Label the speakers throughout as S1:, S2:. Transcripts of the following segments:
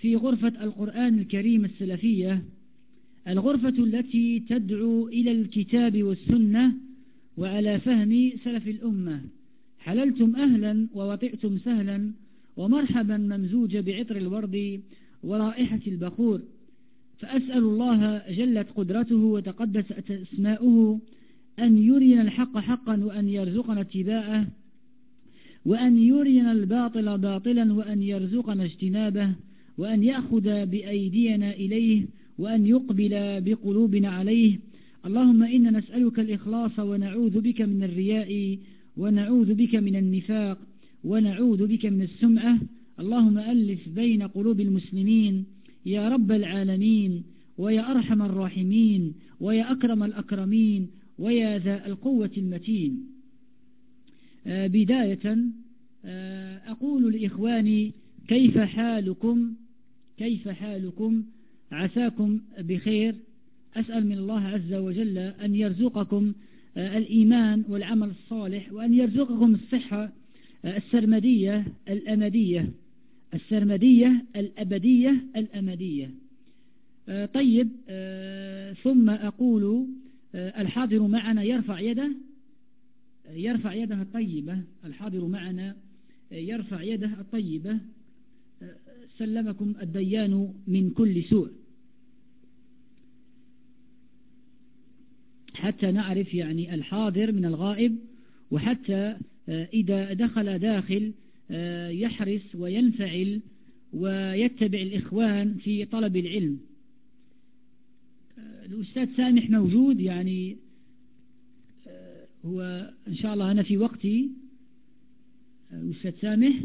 S1: في غرفة القرآن الكريم السلفية الغرفة التي تدعو إلى الكتاب والسنة وعلى فهم سلف الأمة. حللتم أهلا ووطئتم سهلا ومرحبا ممزوج بعطر الورد ورائحة البخور. فأسأل الله جلت قدرته وتقدست أسماؤه أن يرينا الحق حقا وأن يرزقنا اتباعه وأن يرينا الباطل باطلا وأن يرزقنا اجتنابه. وأن يأخذ بأيدينا إليه وأن يقبل بقلوبنا عليه. اللهم إنا نسألك الإخلاص ونعوذ بك من الرياء ونعوذ بك من النفاق ونعوذ بك من السمعة. اللهم ألف بين قلوب المسلمين. يا رب العالمين ويا أرحم الراحمين ويا أكرم الأكرمين ويا ذا القوة المتين. آه، بداية آه، أقول لإخواني كيف حالكم؟ كيف حالكم؟ عساكم بخير. أسأل من الله عز وجل أن يرزقكم آه، الإيمان والعمل الصالح وأن يرزقكم الصحة السرمدية الأمدية. السرمدية الأبدية الأمدية. طيب ثم أقول الحاضر معنا يرفع يده. يرفع يده الطيبة. الحاضر معنا يرفع يده الطيبة. سلمكم الديان من كل سوء. حتى نعرف يعني الحاضر من الغائب وحتى إذا دخل داخل يحرص وينفعل ويتبع الإخوان في طلب العلم. الأستاذ سامح موجود يعني هو إن شاء الله أنا في وقتي. أستاذ سامح.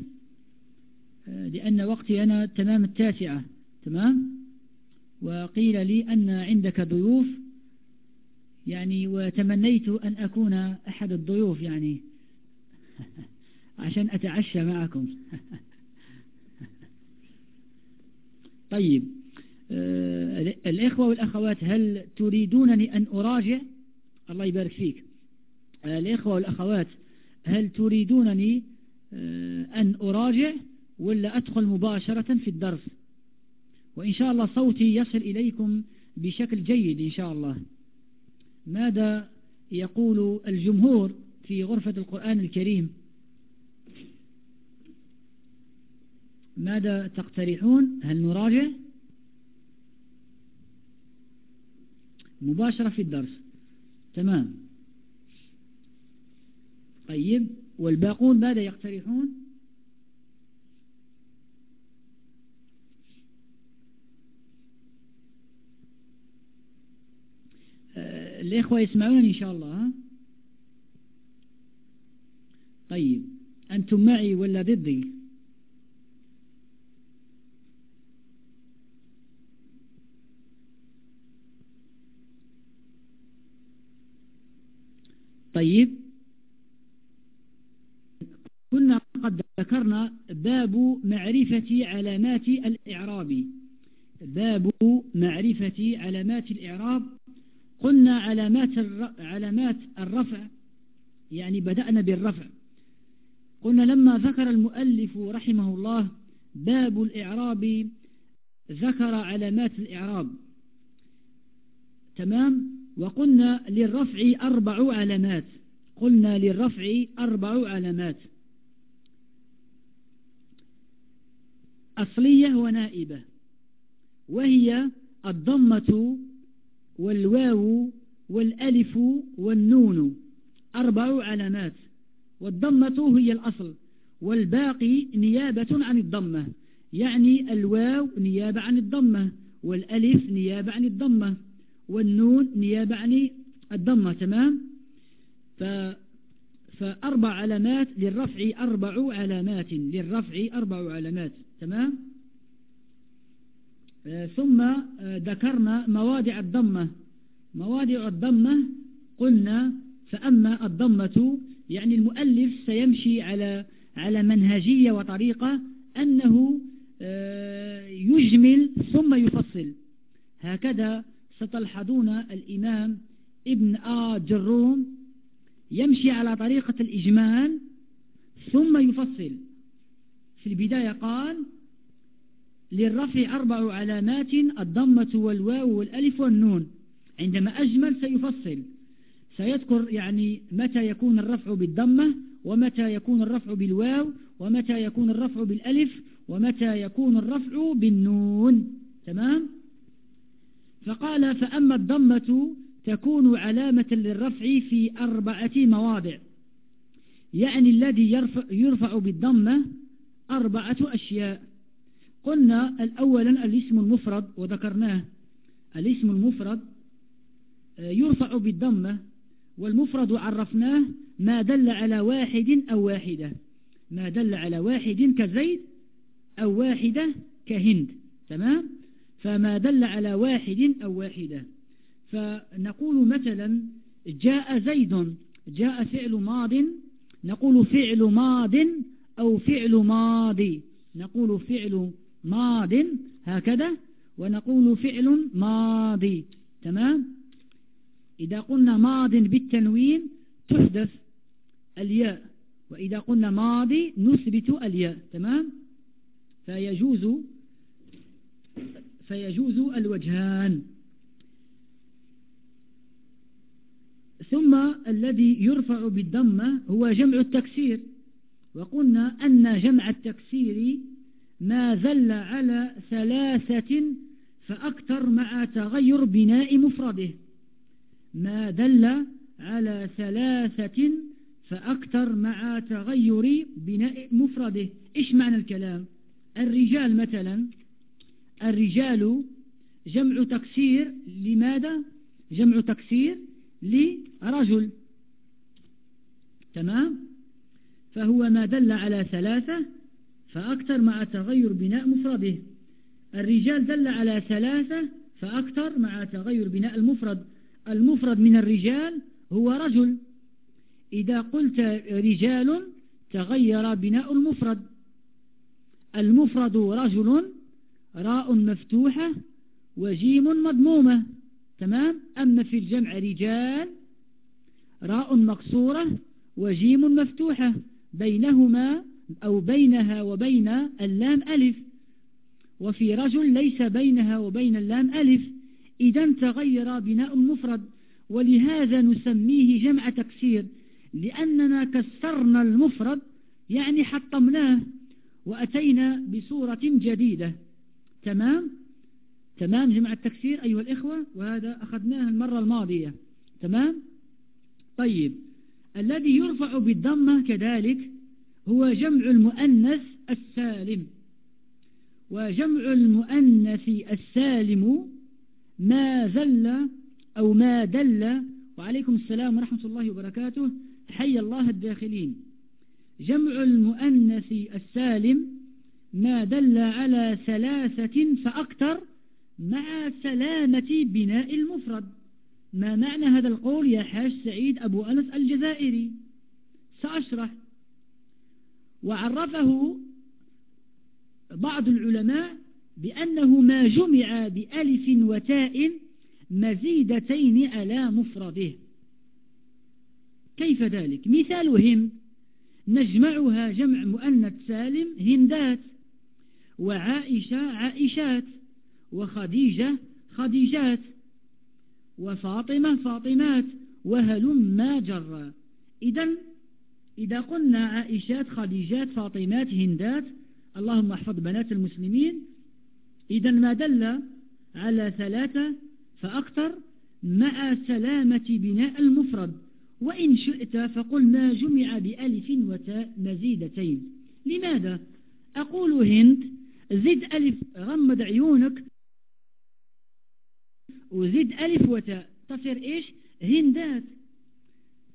S1: لأن وقتي أنا تمام التاسعة تمام؟ وقيل لي أن عندك ضيوف يعني وتمنيت أن أكون أحد الضيوف يعني. عشان أتعشى معكم. طيب الإخوة والأخوات هل تريدونني أن أراجع؟ الله يبارك فيك. الإخوة والأخوات هل تريدونني أن أراجع؟ ولا أدخل مباشرة في الدرس. وإن شاء الله صوتي يصل إليكم بشكل جيد إن شاء الله. ماذا يقول الجمهور في غرفة القرآن الكريم؟ ماذا تقترحون؟ هل نراجع؟ مباشرة في الدرس. تمام. طيب والباقون ماذا يقترحون آه، الإخوة يسمعون إن شاء الله طيب أنتم معي ولا ضدي؟ طيب. كنا قد ذكرنا باب معرفة علامات الإعراب. باب معرفة علامات الإعراب قلنا علامات علامات الرفع يعني بدأنا بالرفع. قلنا لما ذكر المؤلف رحمه الله باب الإعراب ذكر علامات الإعراب. تمام؟ وقلنا للرفع أربع علامات. قلنا للرفع أربع علامات. أصلية ونائبة. وهي الضمة والواو والألف والنون. أربع علامات. والضمة هي الأصل. والباقي نيابة عن الضمة. يعني الواو نيابة عن الضمة. والألف نيابة عن الضمة. والنون نيابة عن الضمة. تمام؟ ف فأربع علامات للرفع أربع علامات. للرفع أربع علامات. تمام؟ ثم آه، ذكرنا مواضع الضمة. مواضع الضمة قلنا فأما الضمة يعني المؤلف سيمشي على على منهجية وطريقة أنه آه، يجمل ثم يفصل. هكذا ستلحظون الإمام ابن آ جروم يمشي على طريقة الإجمال ثم يفصل. في البداية قال للرفع أربع علامات الضمة والواو والألف والنون. عندما أجمل سيفصل. سيذكر يعني متى يكون الرفع بالضمة ومتى يكون الرفع بالواو ومتى يكون الرفع بالألف ومتى يكون الرفع بالنون. تمام؟ فقال فأما الضمة تكون علامة للرفع في أربعة مواضع. يعني الذي يرفع, يرفع بالضمة أربعة أشياء. قلنا الأولا الاسم المفرد وذكرناه. الاسم المفرد آه، يرفع بالضمة والمفرد عرفناه ما دل على واحد أو واحدة. ما دل على واحد كزيد أو واحدة كهند. تمام؟ فما دل على واحد أو واحدة. فنقول مثلا جاء زيد جاء فعل ماض نقول فعل ماض أو فعل ماضي. نقول فعل ماض هكذا ونقول فعل ماضي. تمام؟ إذا قلنا ماض بالتنوين تحدث الياء وإذا قلنا ماضي نثبت الياء. تمام؟ فيجوز فيجوز الوجهان. ثم الذي يرفع بالضمة هو جمع التكسير. وقلنا أن جمع التكسير ما زل على ثلاثة فأكثر مع تغير بناء مفرده. ما دل على ثلاثة فأكثر مع تغير بناء مفرده. إيش معنى الكلام؟ الرجال مثلا الرجال جمع تكسير لماذا؟ جمع تكسير لرجل. تمام؟ فهو ما دل على ثلاثة فأكثر مع تغير بناء مفرده. الرجال دل على ثلاثة فأكثر مع تغير بناء المفرد. المفرد من الرجال هو رجل. إذا قلت رجال تغير بناء المفرد. المفرد رجل راء مفتوحة وجيم مضمومة. تمام؟ أما في الجمع رجال راء مقصورة وجيم مفتوحة. بينهما أو بينها وبين اللام ألف. وفي رجل ليس بينها وبين اللام ألف. إذا تغير بناء المفرد ولهذا نسميه جمع تكسير. لأننا كسرنا المفرد يعني حطمناه. وأتينا بصورة جديدة. تمام؟ تمام جمع التكسير أيها الإخوة؟ وهذا أخذناه المرة الماضية. تمام؟ طيب. الذي يرفع بالضمة كذلك هو جمع المؤنث السالم. وجمع المؤنث السالم ما زل أو ما دل. وعليكم السلام ورحمة الله وبركاته. حي الله الداخلين. جمع المؤنث السالم ما دل على ثلاثة فأكثر مع سلامة بناء المفرد. ما معنى هذا القول يا حاج سعيد أبو أنس الجزائري؟ سأشرح. وعرفه بعض العلماء بأنه ما جمع بألف وتاء مزيدتين على مفرده. كيف ذلك؟ مثال هند نجمعها جمع مؤنث سالم هندات وعائشة عائشات وخديجة خديجات وفاطمة فاطمات وهلما جرى. إذا إذا قلنا عائشات خديجات فاطمات هندات اللهم احفظ بنات المسلمين إذا ما دل على ثلاثة فأكثر مع سلامة بناء المفرد. وإن شئت فقل ما جمع بألف وتاء مزيدتين. لماذا؟ أقول هند زد ألف غمض عيونك. وزد ألف وتاء تصير إيش؟ هندات.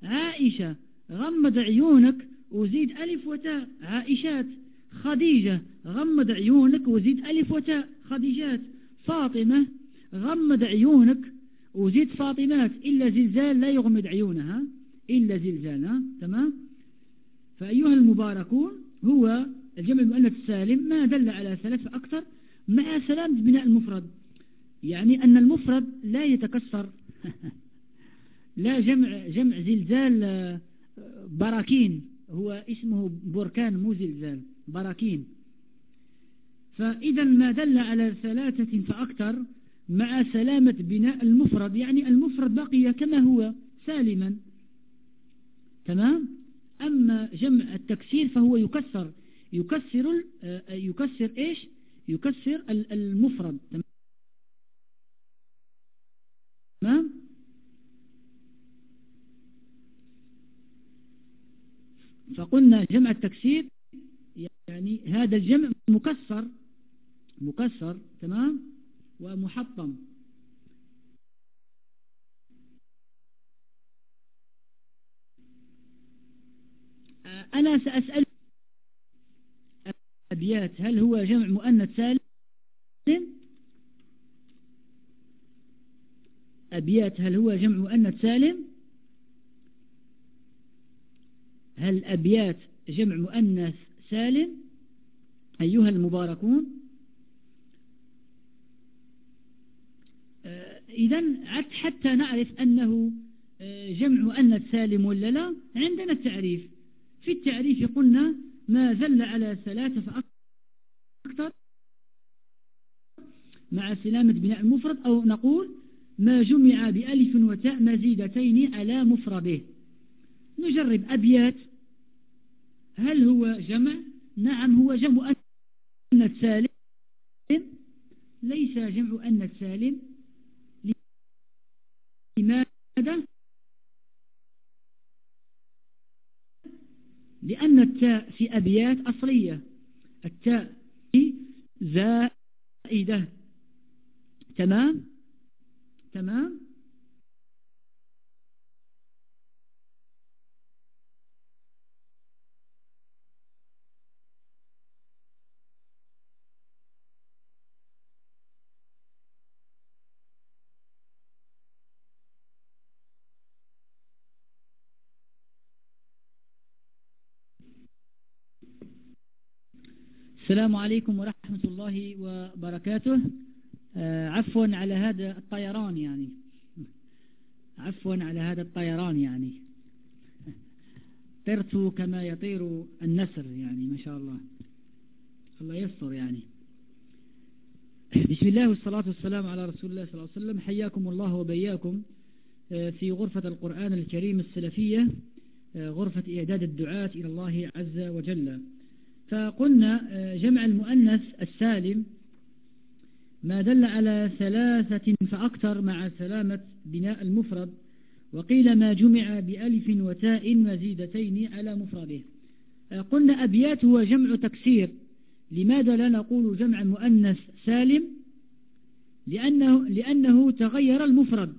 S1: عائشة غمض عيونك وزيد ألف وتاء. عائشات خديجة غمض عيونك وزيد ألف وتاء. خديجات فاطمة غمض عيونك وزيد فاطمات. إلا زلزال لا يغمض عيونها. إلا زلزال تمام؟ فأيها المباركون هو الجمع المؤنث السالم ما دل على ثلاث أكثر مع سلامة بناء المفرد. يعني أن المفرد لا يتكسر. لا جمع جمع زلزال براكين هو اسمه بركان مو زلزال براكين. فإذا ما دل على ثلاثة فأكثر مع سلامة بناء المفرد يعني المفرد بقي كما هو سالما. تمام؟ أما جمع التكسير فهو يكسر يكسر آه، يكسر إيش؟ يكسر المفرد. تمام؟ فقلنا جمع التكسير يعني هذا الجمع مكسر مكسر تمام؟ ومحطم. أنا سأسأل أبيات هل هو جمع مؤنث سالم؟ أبيات هل هو جمع مؤنث سالم؟ هل أبيات جمع مؤنث سالم؟ أيها المباركون. آه، إذا حتى نعرف أنه آه، جمع مؤنث سالم ولا لا؟ عندنا التعريف. في التعريف قلنا ما زل على ثلاثة فأكثر مع سلامة بناء المفرد أو نقول ما جمع بألف وتاء مزيدتين على مفرده. نجرب أبيات. هل هو جمع؟ نعم هو جمع أن السالم ليس جمع أن السالم. لماذا؟ لأن التاء في أبيات أصلية. التاء زائدة. تمام؟ تمام؟ السلام عليكم ورحمة الله وبركاته. آه، عفوا على هذا الطيران يعني. عفوا على هذا الطيران يعني. طرت كما يطير النسر يعني ما شاء الله. الله يستر يعني. بسم الله والصلاة والسلام على رسول الله صلى الله عليه وسلم. حياكم الله وبياكم. آه، في غرفة القرآن الكريم السلفية آه، غرفة إعداد الدعاة إلى الله عز وجل. فقلنا جمع المؤنث السالم ما دل على ثلاثة فأكثر مع سلامة بناء المفرد وقيل ما جمع بألف وتاء مزيدتين على مفرده. قلنا أبيات هو جمع تكسير. لماذا لا نقول جمع مؤنث سالم؟ لأنه, لأنه تغير المفرد.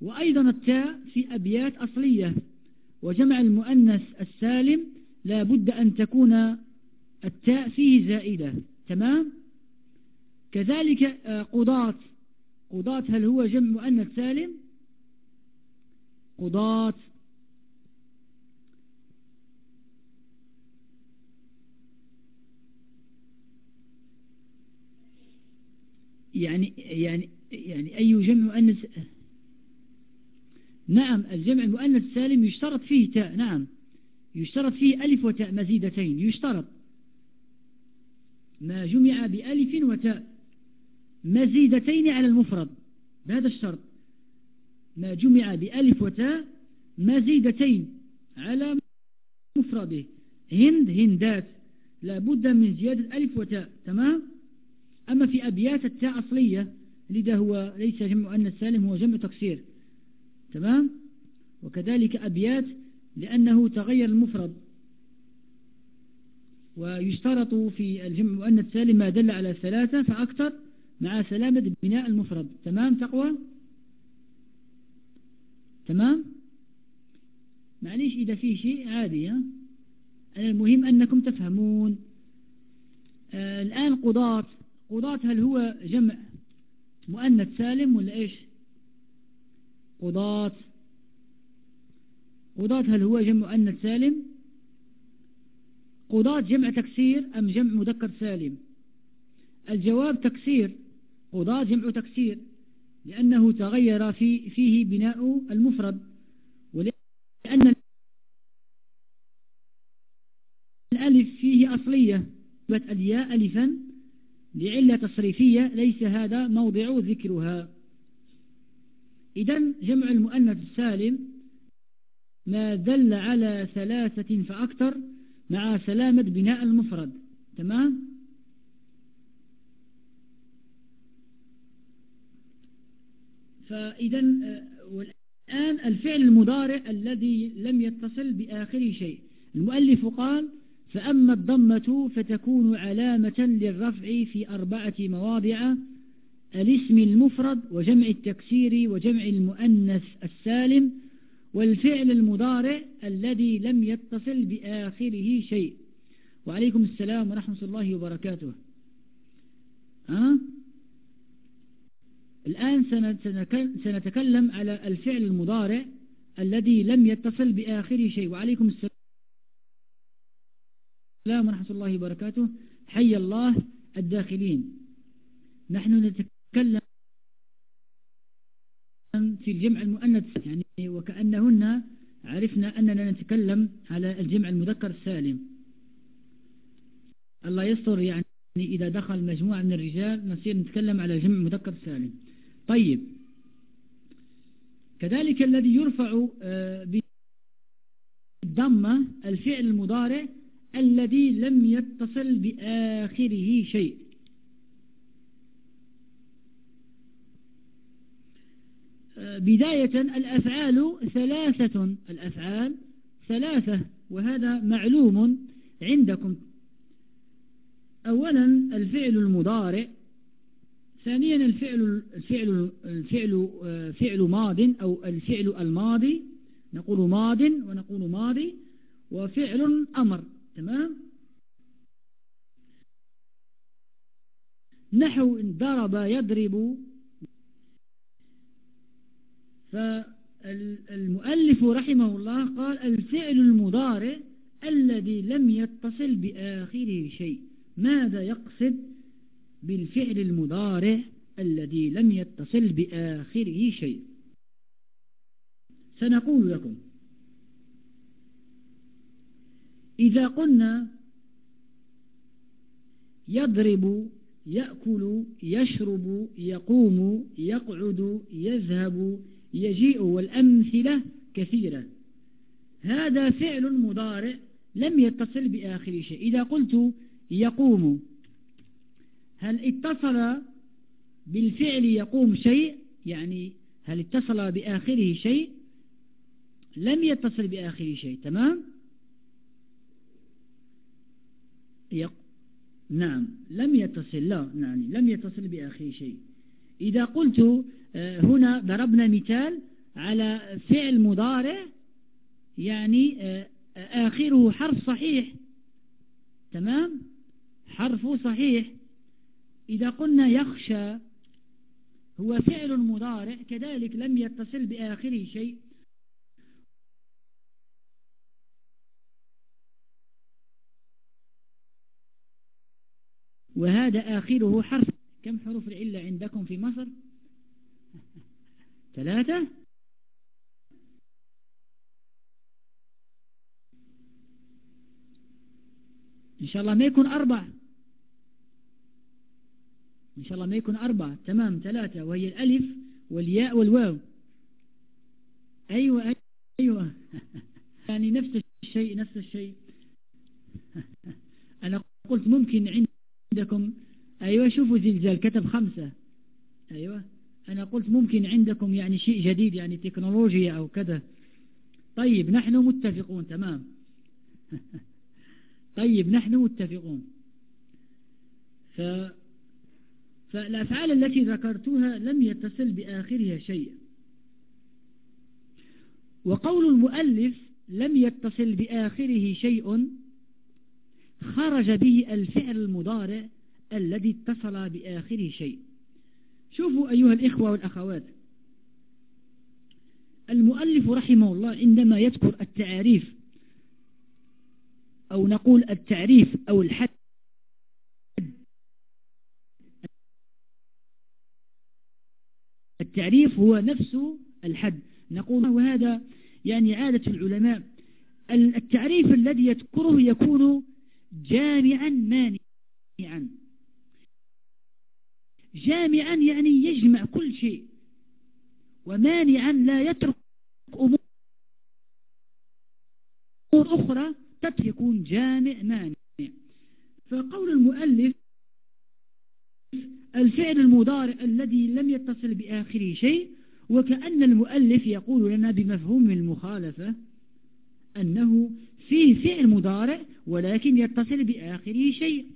S1: وأيضا التاء في أبيات أصلية وجمع المؤنث السالم لا بد أن تكون التاء فيه زائدة تمام؟ كذلك آه، قضاة. قضاة هل هو جمع مؤنث سالم؟ قضاة. يعني يعني يعني أي جمع مؤنث؟ نعم الجمع المؤنث السالم يشترط فيه تاء نعم. يشترط فيه ألف وتاء مزيدتين يشترط ما جمع بألف وتاء مزيدتين على المفرد بهذا الشرط. ما جمع بألف وتاء مزيدتين على مفرده. هند هندات لابد من زيادة ألف وتاء تمام؟ أما في أبيات التاء أصلية لذا هو ليس جمع أن السالم هو جمع تكسير تمام؟ وكذلك أبيات لأنه تغير المفرد. ويشترط في الجمع مؤنث سالم ما دل على ثلاثة فأكثر مع سلامة بناء المفرد. تمام تقوى؟ تمام؟ معليش إذا في شيء عادي المهم أنكم تفهمون. آه الآن قضاة. قضاة هل هو جمع مؤنث سالم ولا إيش؟ قضاة. قضاة هل هو جمع مؤنث سالم؟ قضاة جمع تكسير أم جمع مذكر سالم؟ الجواب تكسير قضاة جمع تكسير لأنه تغير في فيه بناء المفرد ولأن الألف فيه أصلية الياء ألفا لعلة تصريفية ليس هذا موضع ذكرها. إذا جمع المؤنث السالم ما دل على ثلاثة فأكثر مع سلامة بناء المفرد. تمام؟ فإذا والآن الفعل المضارع الذي لم يتصل بآخر شيء. المؤلف قال فأما الضمة فتكون علامة للرفع في أربعة مواضع الاسم المفرد وجمع التكسير وجمع المؤنث السالم والفعل المضارع الذي لم يتصل بآخره شيء. وعليكم السلام ورحمة الله وبركاته. ها؟ الآن سنتكلم على الفعل المضارع الذي لم يتصل بآخره شيء. وعليكم السلام ورحمة الله وبركاته. حي الله الداخلين. نحن نتكلم في الجمع المؤنث يعني وكأنهن عرفنا أننا نتكلم على الجمع المذكر السالم. الله يستر يعني إذا دخل مجموعة من الرجال نصير نتكلم على جمع مذكر سالم طيب. كذلك الذي يرفع آه، بالضمة الفعل المضارع الذي لم يتصل بآخره شيء. بداية الأفعال ثلاثة الأفعال ثلاثة وهذا معلوم عندكم. أولا الفعل المضارع ثانيا الفعل الفعل الفعل فعل ماض أو الفعل الماضي. نقول ماض ونقول ماضي وفعل أمر. تمام؟ نحو ضرب يضرب فالمؤلف رحمه الله قال الفعل المضارع الذي لم يتصل بآخره شيء ماذا يقصد بالفعل المضارع الذي لم يتصل بآخره شيء؟ سنقول لكم. إذا قلنا يضرب يأكل يشرب يقوم يقعد يذهب يجيء والأمثلة كثيرة. هذا فعل مضارع لم يتصل بآخر شيء. إذا قلت يقوم هل اتصل بالفعل يقوم شيء؟ يعني هل اتصل بآخره شيء؟ لم يتصل بآخره شيء. تمام؟ يق... نعم لم يتصل لا يعني لم يتصل بآخره شيء. إذا قلت آه، هنا ضربنا مثال على فعل مضارع يعني آه، آخره حرف صحيح. تمام؟ حرف صحيح. إذا قلنا يخشى هو فعل مضارع كذلك لم يتصل بآخره شيء. وهذا آخره حرف كم حروف العلة عندكم في مصر؟ ثلاثة؟ إن شاء الله ما يكون أربع إن شاء الله ما يكون أربع تمام ثلاثة. وهي الألف والياء والواو. أيوة أيوة. يعني نفس الشيء نفس الشيء. أنا قلت ممكن عندكم أيوة شوفوا زلزال كتب خمسة. أيوة أنا قلت ممكن عندكم يعني شيء جديد يعني تكنولوجيا أو كذا. طيب نحن متفقون تمام. طيب نحن متفقون. ف... فالأفعال التي ذكرتها لم يتصل بآخرها شيء. وقول المؤلف لم يتصل بآخره شيء خرج به الفعل المضارع الذي اتصل بآخره شيء. شوفوا أيها الإخوة والأخوات المؤلف رحمه الله عندما يذكر التعريف أو نقول التعريف أو الحد التعريف هو نفسه الحد. نقول وهذا يعني عادة العلماء التعريف الذي يذكره يكون جامعا مانعا. جامعا يعني يجمع كل شيء ومانعا لا يترك أمور أخرى يكون جامع مانع فقول المؤلف الفعل المضارع الذي لم يتصل بآخره شيء وكأن المؤلف يقول لنا بمفهوم المخالفة أنه فيه فعل مضارع ولكن يتصل بآخره شيء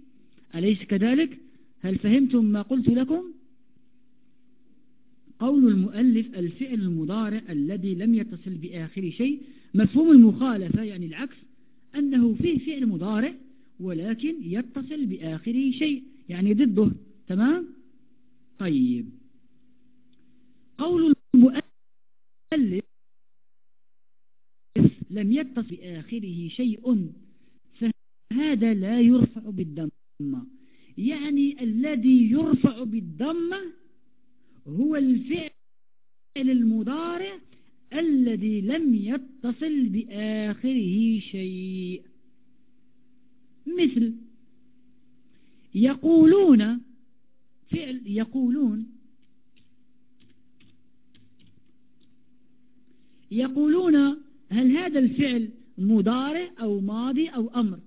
S1: أليس كذلك؟ هل فهمتم ما قلت لكم؟ قول المؤلف الفعل المضارع الذي لم يتصل بآخره شيء مفهوم المخالفة يعني العكس أنه فيه فعل مضارع ولكن يتصل بآخره شيء يعني ضده تمام؟ طيب. قول المؤلف لم يتصل بآخره شيء فهذا لا يرفع بالضمة يعني الذي يرفع بالضمة هو الفعل المضارع الذي لم يتصل بآخره شيء. مثل يقولون فعل يقولون يقولون هل هذا الفعل مضارع أو ماضي أو أمر؟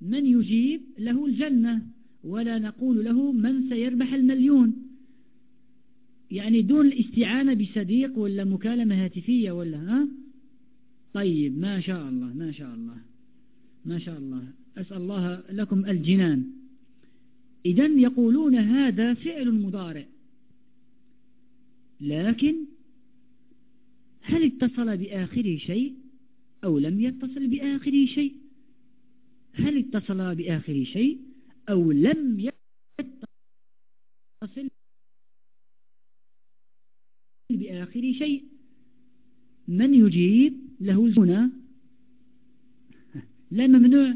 S1: من يجيب له الجنة. ولا نقول له من سيربح المليون. يعني دون الاستعانة بصديق ولا مكالمة هاتفية ولا ها؟ طيب ما شاء الله ما شاء الله ما شاء الله. أسأل الله لكم الجنان. إذا يقولون هذا فعل مضارع. لكن هل اتصل بآخره شيء أو لم يتصل بآخره شيء؟ هل اتصل بآخره شيء؟ أو لم يتصل بآخر شيء. من يجيب له هنا لا ممنوع.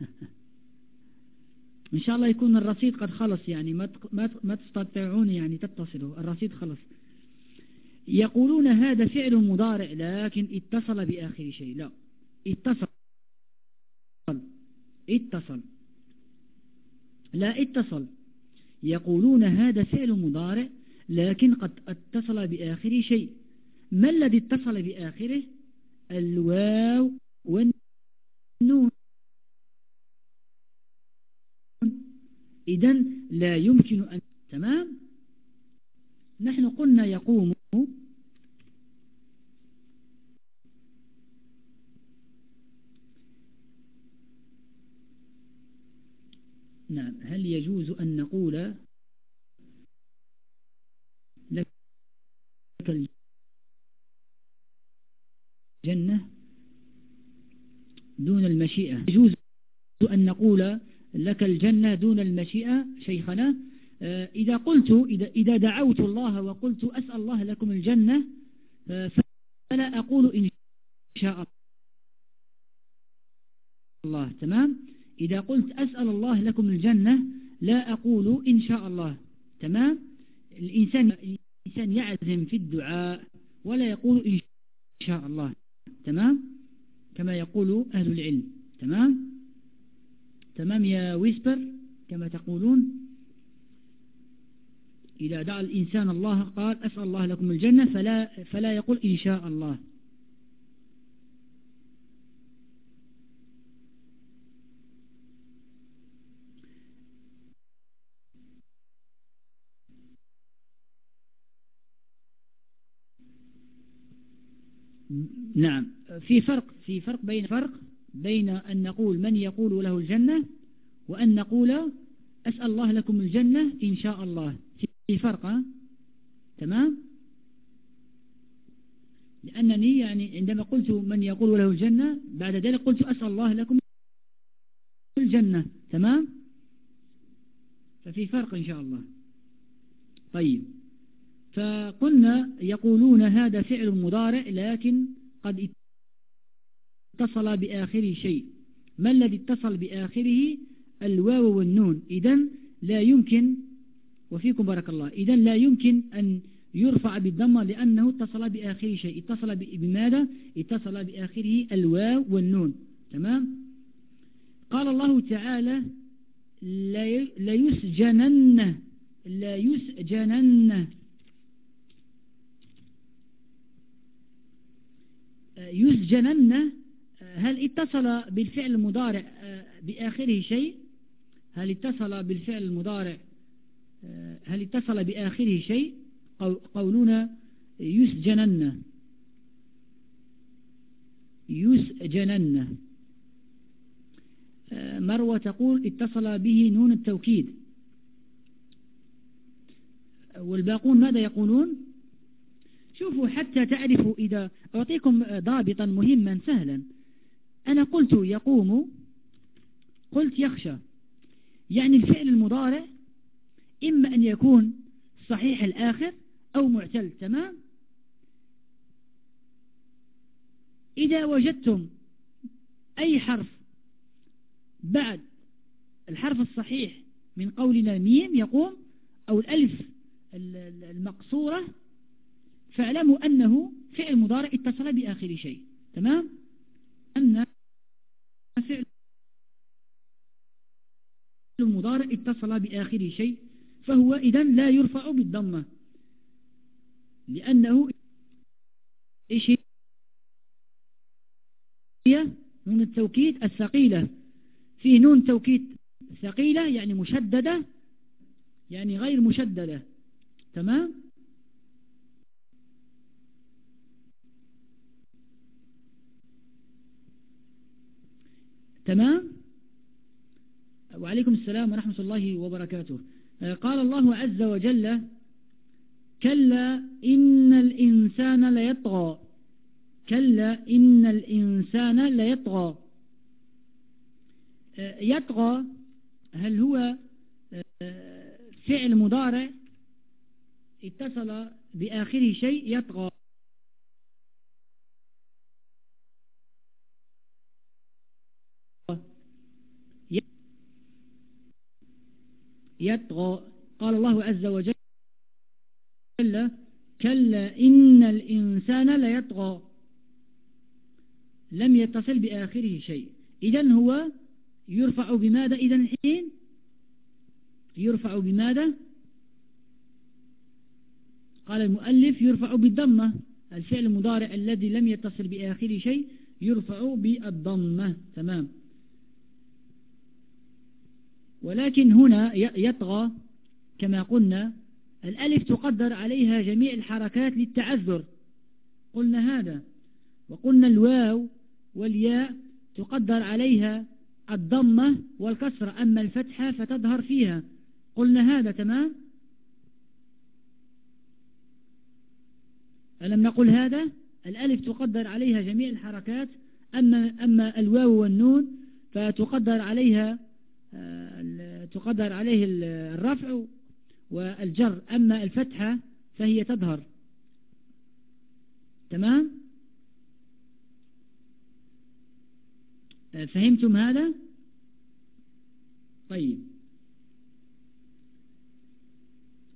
S1: إن شاء الله يكون الرصيد قد خلص يعني ما ما تستطيعون يعني تتصلوا. الرصيد خلص. يقولون هذا فعل مضارع لكن اتصل بآخر شيء. لا. اتصل. اتصل. لا اتصل. يقولون هذا فعل مضارع لكن قد اتصل بآخره شيء. ما الذي اتصل بآخره؟ الواو والنون. إذا لا يمكن أن تمام؟ نحن قلنا يقوم نعم هل يجوز أن نقول لك الجنة دون المشيئة. يجوز أن نقول لك الجنة دون المشيئة شيخنا. آه، إذا قلت إذا, دعوت الله وقلت أسأل الله لكم الجنة آه، فلا أقول إن شاء الله. تمام؟ إذا قلت أسأل الله لكم الجنة لا أقول إن شاء الله. تمام؟ الإنسان الإنسان يعزم في الدعاء ولا يقول إن شاء الله. تمام؟ كما يقول أهل العلم. تمام؟ تمام يا ويسبر؟ كما تقولون. إذا دعا الإنسان الله قال أسأل الله لكم الجنة فلا, فلا يقول إن شاء الله. نعم. في فرق في فرق بين فرق بين أن نقول من يقول له الجنة وأن نقول أسأل الله لكم الجنة إن شاء الله. في فرق تمام؟ لأنني يعني عندما قلت من يقول له الجنة بعد ذلك قلت أسأل الله لكم الجنة. تمام؟ ففي فرق إن شاء الله. طيب. فقلنا يقولون هذا فعل مضارع لكن قد اتصل بآخره شيء. ما الذي اتصل بآخره؟ الواو والنون. إذن لا يمكن وفيكم بارك الله إذا لا يمكن أن يرفع بالضمة لأنه اتصل بآخره شيء. اتصل بماذا؟ اتصل بآخره الواو والنون. تمام؟ قال الله تعالى لا يسجنن يسجنن هل اتصل بالفعل المضارع بآخره شيء؟ هل اتصل بالفعل المضارع هل اتصل بآخره شيء؟ قولنا يسجنن. يسجنن. مروة تقول اتصل به نون التوكيد. والباقون ماذا يقولون؟ شوفوا حتى تعرفوا إذا أعطيكم ضابطا مهما سهلا. أنا قلت يقوم قلت يخشى. يعني الفعل المضارع إما أن يكون صحيح الآخر أو معتل تمام؟ إذا وجدتم أي حرف بعد الحرف الصحيح من قولنا ميم يقوم أو الألف المقصورة فاعلموا أنه فعل مضارع اتصل بآخر شيء. تمام؟ أن فعل المضارع اتصل بآخر شيء فهو إذا لا يرفع بالضمة. لأنه إيش هي؟ نون التوكيد الثقيلة. فيه نون توكيد ثقيلة يعني مشددة يعني غير مشددة. تمام؟ تمام؟ وعليكم السلام ورحمة الله وبركاته. آه، قال الله عز وجل كلا إن الإنسان ليطغى. كلا إن الإنسان ليطغى. آه، يطغى هل هو آه، فعل مضارع؟ اتصل بآخره شيء يطغى. يطغى قال الله عز وجل كلا إن الإنسان ليطغى. لم يتصل بآخره شيء. إذن هو يرفع بماذا؟ إذن الحين يرفع بماذا؟ قال المؤلف يرفع بالضمة. الفعل المضارع الذي لم يتصل بآخره شيء يرفع بالضمة. تمام. ولكن هنا يطغى كما قلنا الألف تقدر عليها جميع الحركات للتعذر. قلنا هذا. وقلنا الواو والياء تقدر عليها الضمة والكسرة أما الفتحة فتظهر فيها. قلنا هذا تمام؟ ألم نقل هذا؟ الألف تقدر عليها جميع الحركات أما, أما الواو والنون فتقدر عليها تقدر عليه الرفع والجر أما الفتحة فهي تظهر. تمام؟ فهمتم هذا؟ طيب.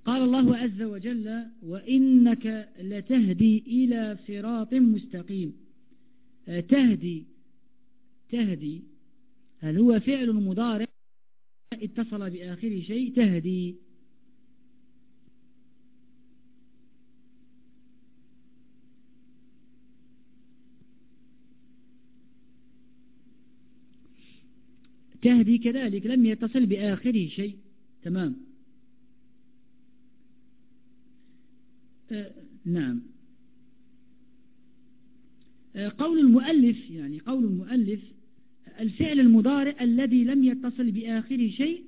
S1: الله عز وجل وإنك لتهدي إلى صراط مستقيم. آه، تهدي تهدي. هل هو فعل مضارع؟ اتصل بآخر شيء تهدي. تهدي كذلك لم يتصل بآخره شيء. تمام. آه نعم. آه قول المؤلف يعني قول المؤلف الفعل المضارع الذي لم يتصل بآخره شيء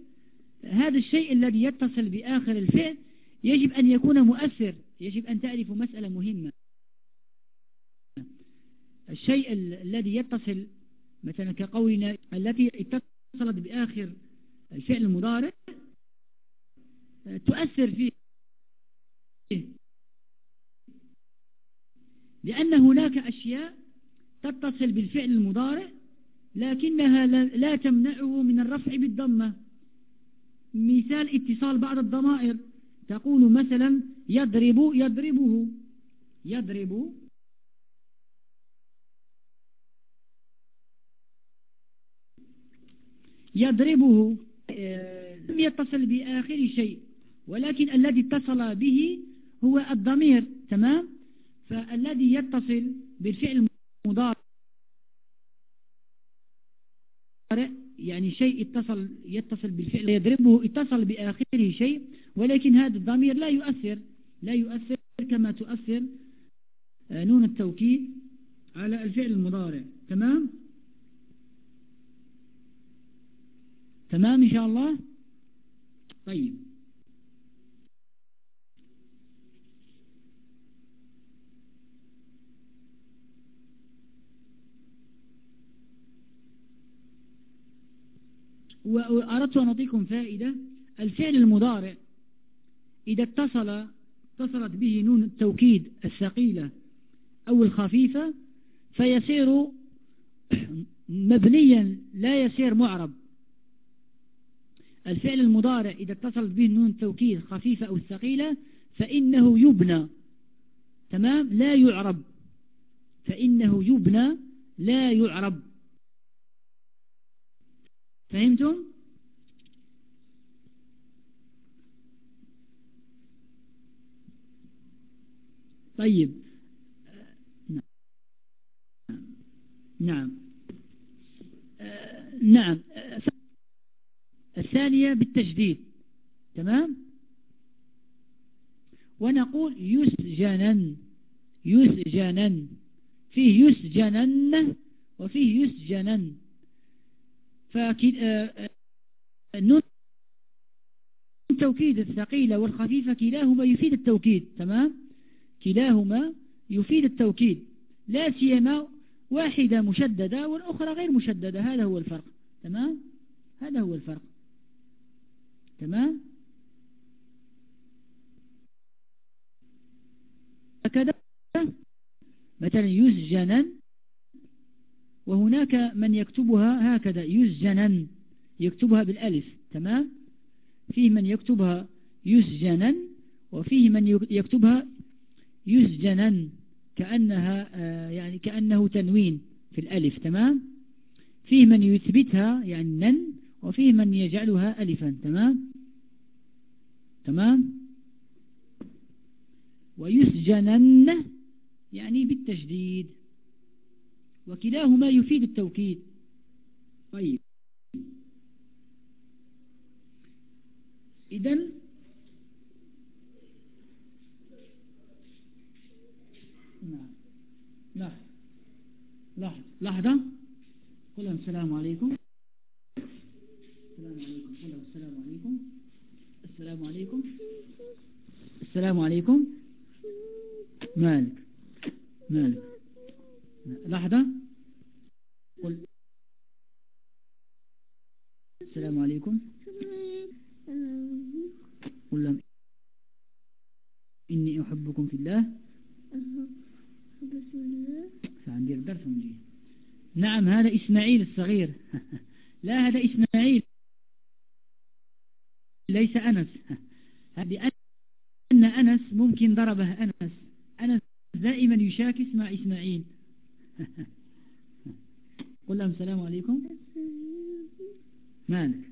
S1: هذا الشيء الذي يتصل بآخر الفعل يجب أن يكون مؤثر يجب أن تعرفوا مسألة مهمة. الشيء الذي يتصل مثلا كقولنا التي اتصلت بآخر الفعل المضارع تؤثر فيه. لأن هناك أشياء تتصل بالفعل المضارع لكنها لا تمنعه من الرفع بالضمة. مثال اتصال بعض الضمائر. تقول مثلا يضرب يضربه. يضرب. يضربه. لم يتصل بآخر شيء ولكن الذي اتصل به هو الضمير. تمام؟ فالذي يتصل بالفعل المضارع يعني شيء اتصل يتصل بالفعل يضربه اتصل بآخره شيء ولكن هذا الضمير لا يؤثر لا يؤثر كما تؤثر آه، نون التوكيد على الفعل المضارع. تمام؟ تمام إن شاء الله؟ طيب. وأردت أن أعطيكم فائدة. الفعل المضارع إذا اتصل اتصلت به نون التوكيد الثقيلة أو الخفيفة فيصير مبنيا لا يصير معرب. الفعل المضارع إذا اتصلت به نون التوكيد خفيفة أو الثقيلة فإنه يبنى. تمام؟ لا يعرب. فإنه يبنى لا يعرب. فهمتم؟ طيب. نعم. نعم. نعم. الثانية بالتجديد. تمام؟ ونقول يسجنن. يسجنن. فيه يسجنن وفيه يسجنن. فالنون آه، آه، التوكيد الثقيلة والخفيفة كلاهما يفيد التوكيد تمام؟ كلاهما يفيد التوكيد لا سيما واحدة مشددة والأخرى غير مشددة هذا هو الفرق تمام؟ هذا هو الفرق تمام؟ هكذا مثلا يسجنن وهناك من يكتبها هكذا يسجنن. يكتبها بالألف تمام؟ فيه من يكتبها يسجنن وفيه من يكتبها يسجنن كأنها آه، يعني كأنه تنوين في الألف تمام؟ فيه من يثبتها يعني نن وفيه من يجعلها ألفا تمام؟ تمام؟ ويسجنن يعني بالتجديد. وكلاهما يفيد التوكيد. طيب. إذن نعم. لحظة لحظة. قل السلام عليكم. السلام عليكم. قل السلام عليكم. السلام عليكم. السلام عليكم. مالك. مالك. لحظة. قل السلام عليكم. قل لهم إني أحبكم في الله. فعندي الدرس ونجي نعم هذا إسماعيل الصغير. لا هذا إسماعيل. ليس أنس. هذه ممكن ضربه أنس. أنس دائما يشاكس مع إسماعيل. قل لهم السلام عليكم. مالك؟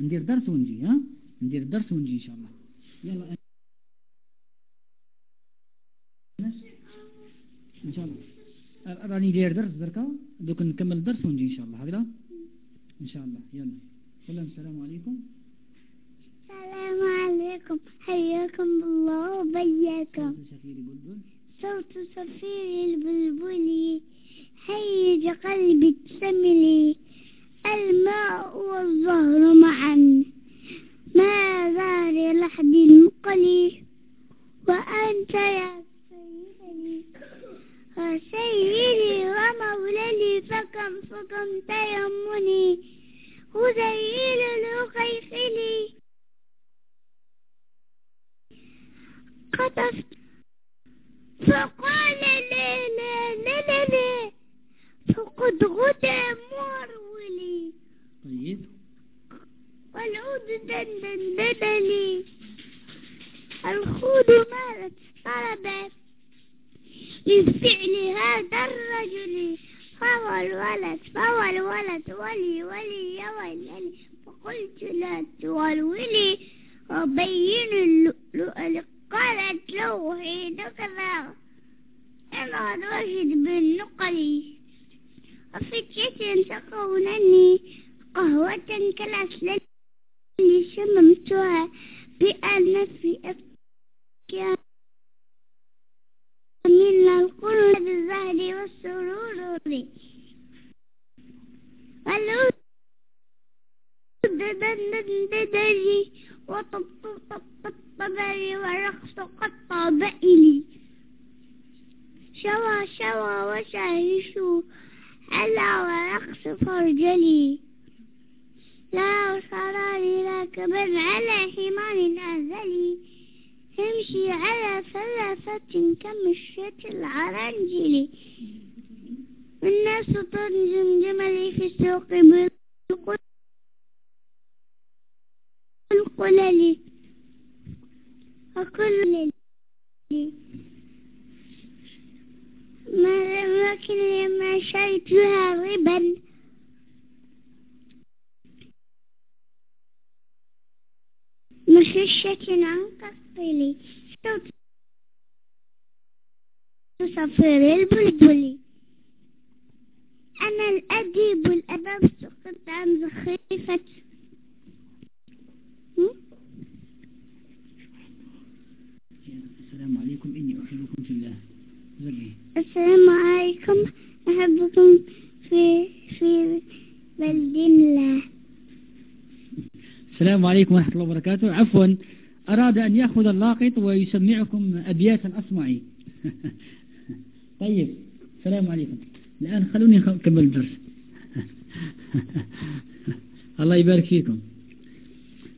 S1: ندير درس ونجي ها؟ ندير درس ونجي إن شاء الله. يلا. إن شاء الله. راني داير درس دركا؟ دوك نكمل الدرس ونجي إن شاء الله. هكذا؟ إن شاء الله. يلا. قل لهم السلام عليكم.
S2: السلام عليكم. حياكم الله وبياكم. صوت صفير البلبل هيج قلبي تسملي الماء والظهر معا. ما زار لحد المقلي وأنت يا سيدي وسيدي ومولدي فكم فكم تيمني. وزيل الخيخلي قطفت فقال لا لا لا لا لا. فقد غدا مورولي
S1: طيب.
S2: والعود دندن دندلي الخود مالت طلبت. لفعل هذا الرجل. فهو الولد فهو الولد ولي ولي يا ولي. فقلت لا تولولي وبين اللؤلؤ قالت له حين كذا إما الوجد بالنقل وفتية تقولني قهوة كالعسل اللي شممتها بأن في أفكار من القلب بالزهد والسرور. والعود ددري وطبطبري ورقص قطع بئلي شوى شوى وشاهشوا هلا ورقص فرجلي. لا صراري راكبا على حمار أزلي يمشي على ثلاثة كمشية العرنجل الناس تنجم جملي في السوق بالقلل وكل ما لكن لما شريتها ربا مششة عن قصلي صوت صفير البلبلي أنا الأديب الأدب سقط عن زخيفة
S1: السلام عليكم إني أحبكم في الله زري
S2: السلام عليكم أحبكم في في بلد الله
S1: السلام عليكم ورحمة الله وبركاته عفوا أراد أن يأخذ اللاقط ويسمعكم أبياتا أصمعي طيب السلام عليكم. الآن خلوني أكمل الدرس. الله يبارك فيكم.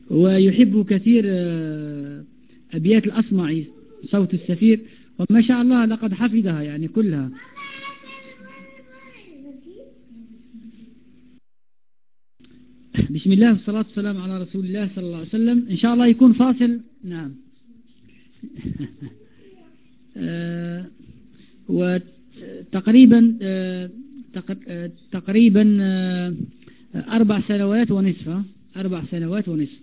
S1: ويحب كثير آه، أبيات الأصمعي صوت السفير وما شاء الله لقد حفظها يعني كلها. بسم الله والصلاة والسلام على رسول الله صلى الله عليه وسلم. إن شاء الله يكون فاصل. نعم. آه، وتقريبا آه، آه، تقريبا أربع سنوات ونصف أربع سنوات ونصف.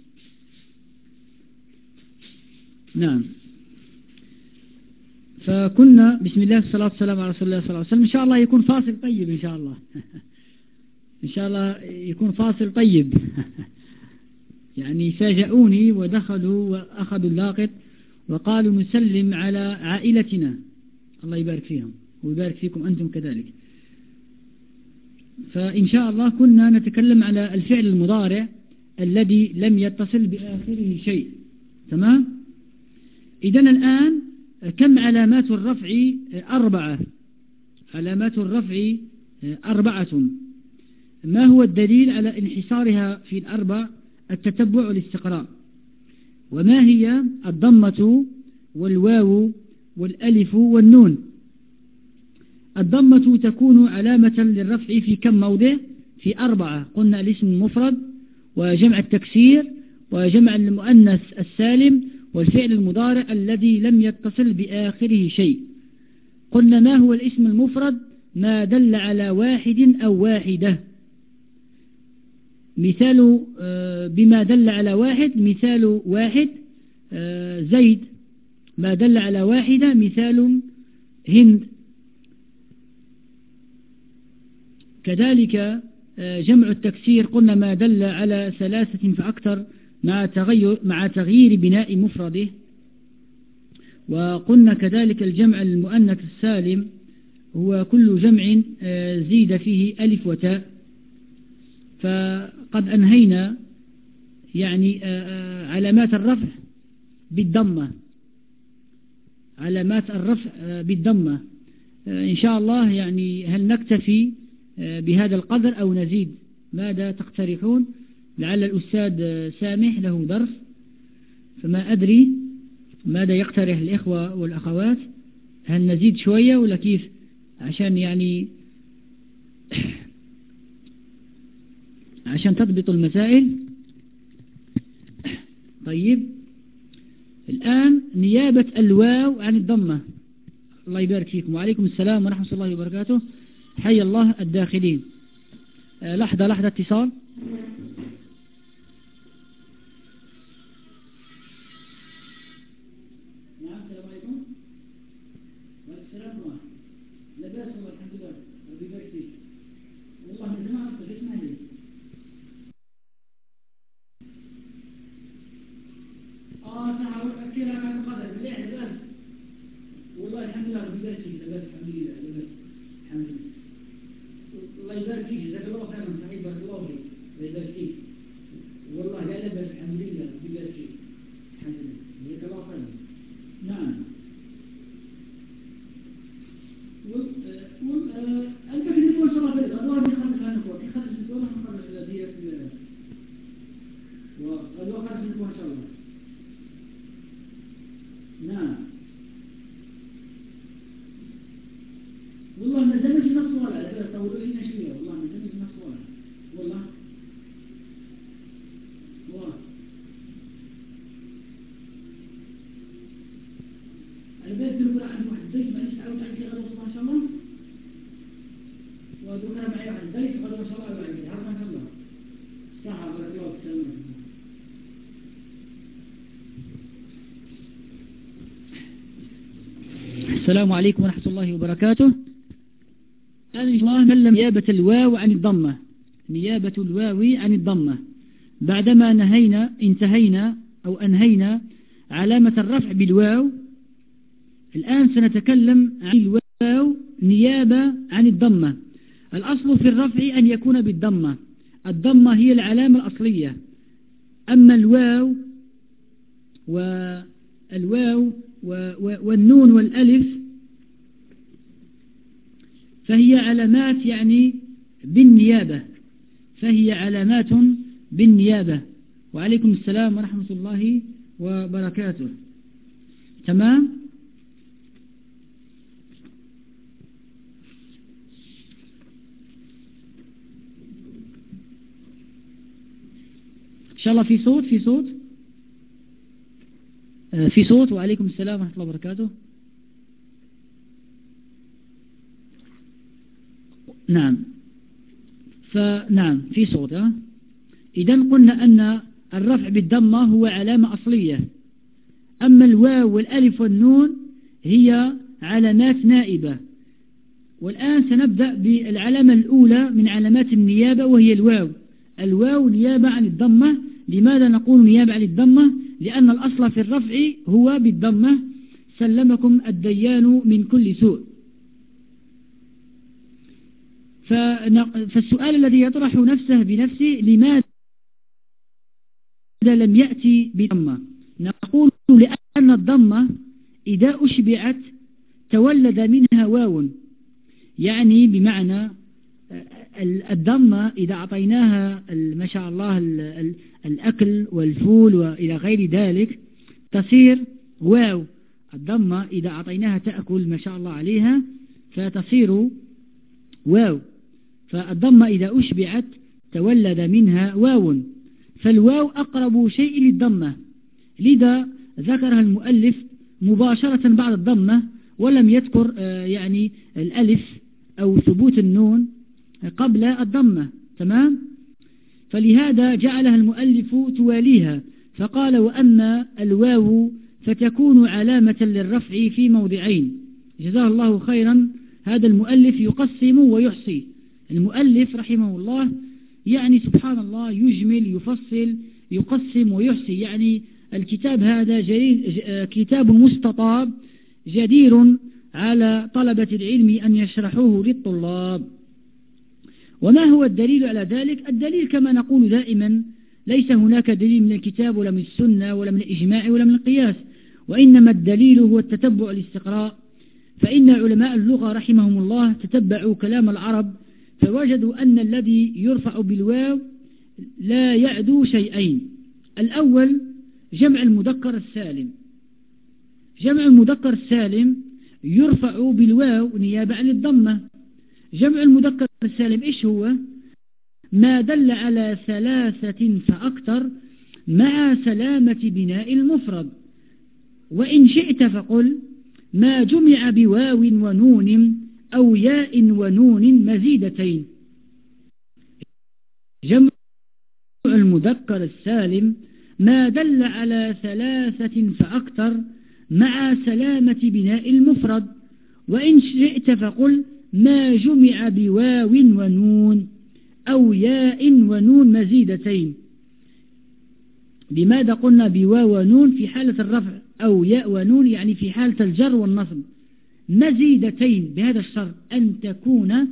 S1: نعم. فكنا بسم الله والصلاة والسلام على رسول الله صلى الله عليه وسلم. إن شاء الله يكون فاصل طيب إن شاء الله. إن شاء الله يكون فاصل طيب. يعني فاجئوني ودخلوا وأخذوا اللاقط وقالوا نسلم على عائلتنا. الله يبارك فيهم ويبارك فيكم أنتم كذلك. فإن شاء الله كنا نتكلم على الفعل المضارع الذي لم يتصل بآخره شيء. تمام؟ إذا الآن كم علامات الرفع أربعة؟ علامات الرفع أربعة. ما هو الدليل على انحصارها في الأربع؟ التتبع والاستقراء. وما هي الضمة والواو والألف والنون؟ الضمة تكون علامة للرفع في كم موضع؟ في أربعة. قلنا الاسم المفرد وجمع التكسير وجمع المؤنث السالم والفعل المضارع الذي لم يتصل بآخره شيء. قلنا ما هو الاسم المفرد؟ ما دل على واحد أو واحدة. مثال آه، بما دل على واحد مثال واحد آه، زيد. ما دل على واحدة مثال هند. كذلك آه، جمع التكسير قلنا ما دل على ثلاثة فأكثر مع تغير, مع تغيير بناء مفرده. وقلنا كذلك الجمع المؤنث السالم هو كل جمع زيد فيه ألف وتاء. فقد أنهينا يعني آه، علامات الرفع بالضمة. علامات الرفع بالضمة. إن شاء الله يعني هل نكتفي بهذا القدر أو نزيد؟ ماذا تقترحون؟ لعل الأستاذ سامح له درس. فما أدري ماذا يقترح الإخوة والأخوات. هل نزيد شوية ولا كيف؟ عشان يعني عشان تضبط المسائل. طيب. الآن نيابة الواو عن الضمة. الله يبارك فيكم. وعليكم السلام ورحمة الله وبركاته. حي الله الداخلين. آه، لحظة لحظة اتصال نعم السلام عليكم السلام لا بأس والحمد لله ربي يبارك فيك والله من زمان أصدق اسمع لي آه تعال أكيد عن القدر بالله والله الحمد لله ربي يبارك فيك لا بأس الحمد لله لا بأس الحمد لله الله يبارك فيك جزاك الله خيرا سعيد بارك الله فيك الله يبارك فيك والله لا لبس الحمد لله الله يبارك فيك الحمد لله جزاك الله خيرا نعم أنت في النسوة إن شاء الله بلد الله يخلص عن النسوة يخلص النسوة نخلص الذي هي في وقد وقعت النسوة إن شاء الله نعم والله ما زمج نفس ولا طولوا لنا شوية والله ما زمج نفس ولا والله والله البيت بيقول عن واحد زي ما ليش تعود عليه غدا ما شاء الله وذكر معي واحد زي غدا ما شاء الله يعني هذا ما شاء الله صح بارك الله فيك السلام عليكم ورحمة الله وبركاته. الله من نيابة الواو عن الضمة. نيابة الواو عن الضمة. بعدما نهينا انتهينا أو أنهينا علامة الرفع بالواو الآن سنتكلم عن الواو نيابة عن الضمة. الأصل في الرفع أن يكون بالضمة. الضمة هي العلامة الأصلية. أما الواو والواو والنون والألف فهي علامات يعني بالنيابة فهي علامات بالنيابة. وعليكم السلام ورحمة الله وبركاته. تمام؟ إن شاء الله في صوت في صوت؟ آه، في صوت. وعليكم السلام ورحمة الله وبركاته. نعم. فنعم في صوت إذا قلنا أن الرفع بالضمة هو علامة أصلية. أما الواو والألف والنون هي علامات نائبة. والآن سنبدأ بالعلامة الأولى من علامات النيابة وهي الواو. الواو نيابة عن الضمة. لماذا نقول نيابة عن الضمة؟ لأن الأصل في الرفع هو بالضمة. سلمكم الديان من كل سوء. فالسؤال الذي يطرح نفسه بنفسه لماذا لم يأتي بضمة؟ نقول لأن الضمة إذا أشبعت تولد منها واو. يعني بمعنى الضمة إذا أعطيناها ما شاء الله الأكل والفول وإلى غير ذلك تصير واو. الضمة إذا أعطيناها تأكل ما شاء الله عليها فتصير واو. فالضمة إذا أشبعت تولد منها واو فالواو أقرب شيء للضمة لذا ذكرها المؤلف مباشرة بعد الضمة ولم يذكر آه، يعني الألف أو ثبوت النون قبل الضمة تمام؟ فلهذا جعلها المؤلف تواليها فقال وأما الواو فتكون علامة للرفع في موضعين. جزاه الله خيرا. هذا المؤلف يقسم ويحصي. المؤلف رحمه الله يعني سبحان الله يجمل يفصل يقسم ويحصي. يعني الكتاب هذا كتاب مستطاب جدير على طلبة العلم أن يشرحوه للطلاب. وما هو الدليل على ذلك؟ الدليل كما نقول دائما ليس هناك دليل من الكتاب ولا من السنة ولا من الإجماع ولا من القياس وإنما الدليل هو التتبع الاستقراء. فإن علماء اللغة رحمهم الله تتبعوا كلام العرب فوجدوا أن الذي يرفع بالواو لا يعدو شيئين. الأول جمع المذكر السالم. جمع المذكر السالم يرفع بالواو نيابة عن الضمة. جمع المذكر السالم إيش هو؟ ما دل على ثلاثة فأكثر مع سلامة بناء المفرد. وإن شئت فقل ما جمع بواو ونون أو ياء ونون مزيدتين. جمع المذكر السالم ما دل على ثلاثة فأكثر مع سلامة بناء المفرد وإن شئت فقل ما جمع بواو ونون أو ياء ونون مزيدتين. لماذا قلنا بواو ونون في حالة الرفع أو ياء ونون يعني في حالة الجر والنصب؟ مزيدتين بهذا الشرط أن تكون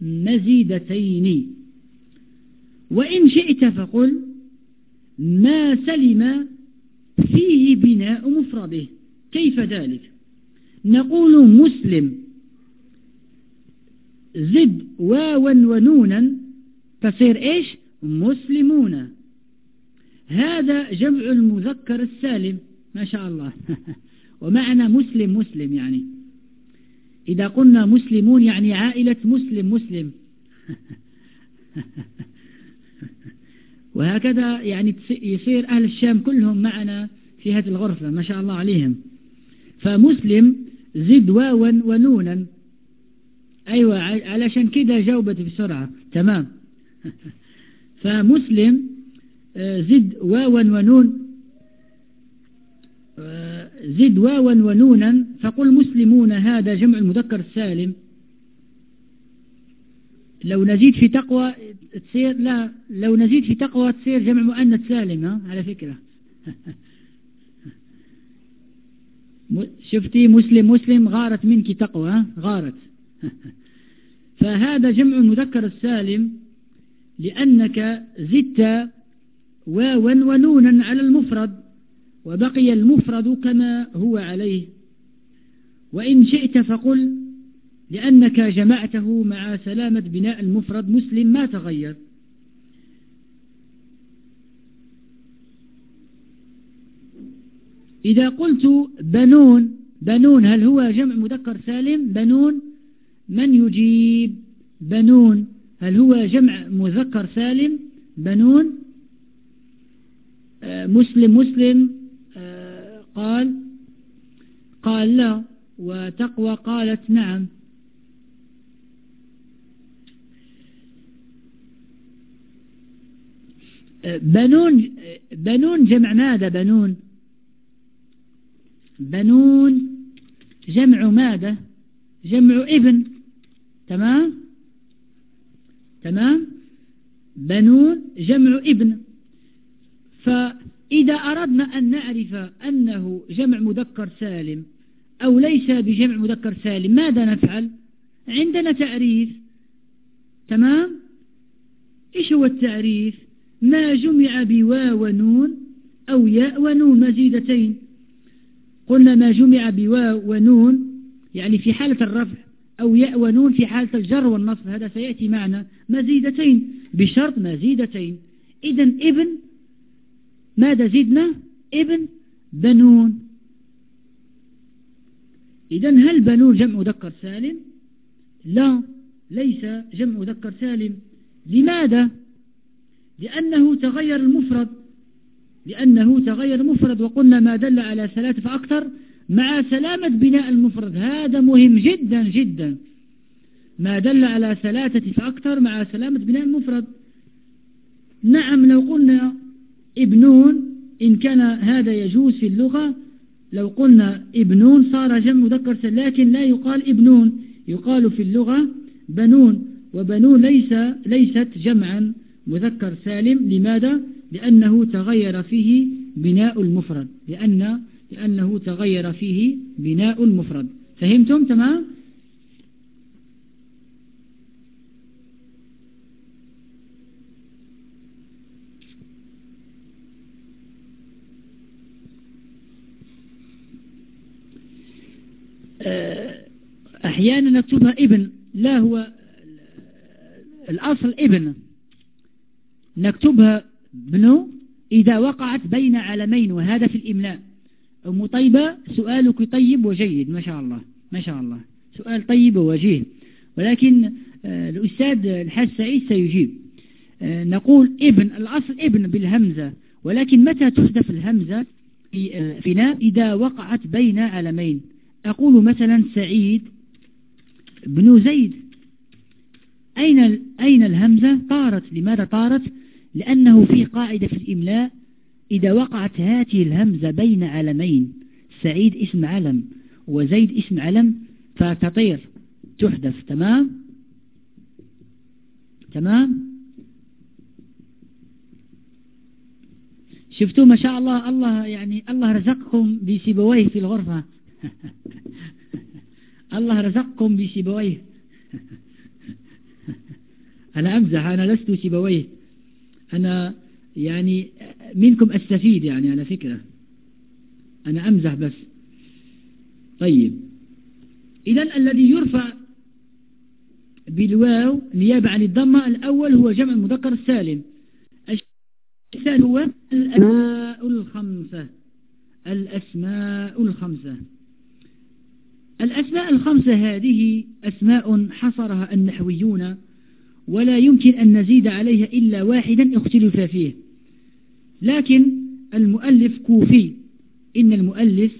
S1: مزيدتين. وإن شئت فقل ما سلم فيه بناء مفرده. كيف ذلك؟ نقول مسلم. زد واوا ونونا تصير إيش؟ مسلمون. هذا جمع المذكر السالم ما شاء الله. ومعنى مسلم مسلم يعني. إذا قلنا مسلمون يعني عائلة مسلم مسلم. وهكذا يعني يصير أهل الشام كلهم معنا في هذه الغرفة ما شاء الله عليهم. فمسلم زد واوا ونونا. أيوة علشان كده جاوبت بسرعة. تمام. فمسلم آه، زد واوا ونون. آه، زد واوا ونونا فقل مسلمون هذا جمع المذكر السالم. لو نزيد في تقوى تصير لا لو نزيد في تقوى تصير جمع مؤنث سالم ها على فكرة. شفتي مسلم مسلم غارت منك تقوى ها غارت. فهذا جمع المذكر السالم لأنك زدت واوا ونونا على المفرد. وبقي المفرد كما هو عليه. وإن شئت فقل لأنك جمعته مع سلامة بناء المفرد مسلم ما تغير. إذا قلت بنون بنون هل هو جمع مذكر سالم؟ بنون. من يجيب؟ بنون. هل هو جمع مذكر سالم؟ بنون. آه، مسلم مسلم. قال قال لا وتقوى قالت نعم. بنون بنون جمع ماذا؟ بنون بنون جمع ماذا؟ جمع ابن. تمام؟ تمام؟ بنون جمع ابن. فإذا أردنا أن نعرف أنه جمع مذكر سالم أو ليس بجمع مذكر سالم ماذا نفعل؟ عندنا تعريف. تمام؟ إيش هو التعريف؟ ما جمع بواو ونون أو ياء ونون مزيدتين. قلنا ما جمع بواو ونون يعني في حالة الرفع أو ياء ونون في حالة الجر والنصب هذا سيأتي معنا مزيدتين. بشرط مزيدتين. إذا ابن ماذا زدنا؟ ابن بنون. إذا هل بنون جمع مذكر سالم؟ لا ليس جمع مذكر سالم. لماذا؟ لأنه تغير المفرد. لأنه تغير مفرد وقلنا ما دل على ثلاثة فأكثر مع سلامة بناء المفرد. هذا مهم جدا جدا. ما دل على ثلاثة فأكثر مع سلامة بناء المفرد. نعم لو قلنا ابنون إن كان هذا يجوز في اللغة لو قلنا ابنون صار جمع مذكر لكن لا يقال ابنون يقال في اللغة بنون وبنون ليس ليست جمعا مذكر سالم لماذا؟ لأنه تغير فيه بناء المفرد لأن لأنه تغير فيه بناء المفرد فهمتم تمام؟ أحيانا نكتبها ابن لا هو الأصل ابن. نكتبها بنو إذا وقعت بين علمين وهذا في الإملاء. أم طيبة سؤالك طيب وجيد. ما شاء الله ما شاء الله. سؤال طيب ووجيه ولكن آه، الأستاذ الحاج سعيد سيجيب. آه، نقول ابن الأصل ابن بالهمزة. ولكن متى تحذف الهمزة في آه، فناء إذا وقعت بين علمين. أقول مثلا سعيد بن زيد. أين أين الهمزة؟ طارت. لماذا طارت؟ لأنه في قاعدة في الإملاء إذا وقعت هذه الهمزة بين علمين سعيد اسم علم وزيد اسم علم فتطير تحدث. تمام؟ تمام؟ شفتوا ما شاء الله الله يعني الله رزقكم بسيبويه في الغرفة. الله رزقكم بسيبويه أنا أمزح أنا لست سيبويه أنا يعني منكم أستفيد يعني على فكرة. أنا أمزح بس. طيب. إذا الذي يرفع بالواو نيابة عن الضمة الأول هو جمع المذكر السالم. الثاني هو الأسماء الخمسة. الأسماء الخمسة. الأسماء الخمسة هذه أسماء حصرها النحويون ولا يمكن أن نزيد عليها إلا واحدا اختلف فيه لكن المؤلف كوفي إن المؤلف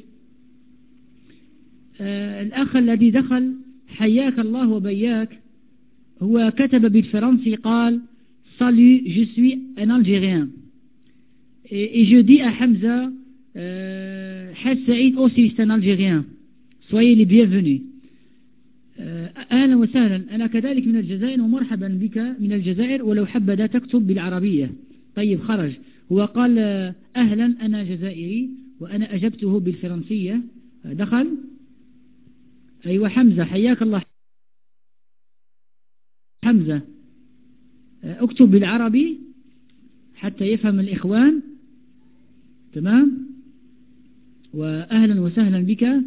S1: آه الأخ الذي دخل حياك الله وبياك هو كتب بالفرنسي قال Salut, je suis un Algérien. Et, et je dis à euh. Soyez les bienvenus. أهلا وسهلا أنا كذلك من الجزائر ومرحبا بك من الجزائر ولو حبذا تكتب بالعربية طيب خرج هو قال أهلا أنا جزائري وأنا أجبته بالفرنسية دخل أيوة حمزة حياك الله حمزة اكتب بالعربي حتى يفهم الإخوان تمام وأهلا وسهلا بك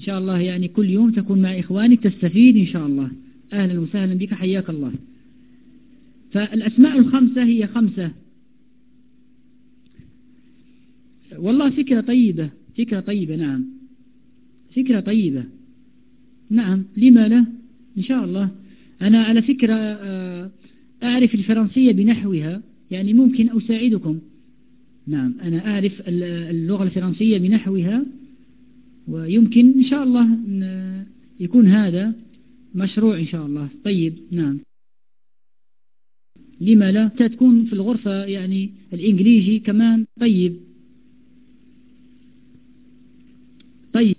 S1: إن شاء الله يعني كل يوم تكون مع إخوانك تستفيد إن شاء الله. أهلا وسهلا بك حياك الله. فالأسماء الخمسة هي خمسة. والله فكرة طيبة فكرة طيبة نعم. فكرة طيبة. نعم لما لا؟ إن شاء الله. أنا على فكرة آه، أعرف الفرنسية بنحوها يعني ممكن أساعدكم. نعم أنا أعرف اللغة الفرنسية بنحوها. ويمكن إن شاء الله يكون هذا مشروع إن شاء الله. طيب نعم. لما لا؟ تكون في الغرفة يعني الإنجليزي كمان. طيب. طيب.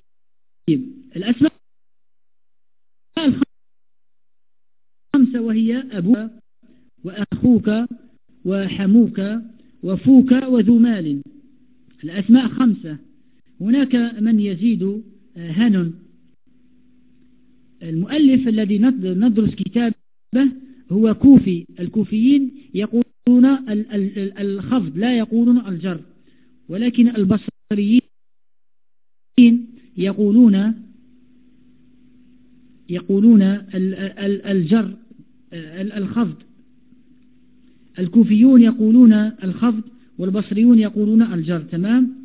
S1: الأسماء الخمسة وهي أبوك وأخوك وحموك وفوك وذو مال. الأسماء خمسة. هناك من يزيد آه، هن المؤلف الذي ندرس كتابه هو كوفي. الكوفيين يقولون الخفض لا يقولون الجر. ولكن البصريين يقولون يقولون الجر آه، الخفض. الكوفيون يقولون الخفض والبصريون يقولون الجر. تمام؟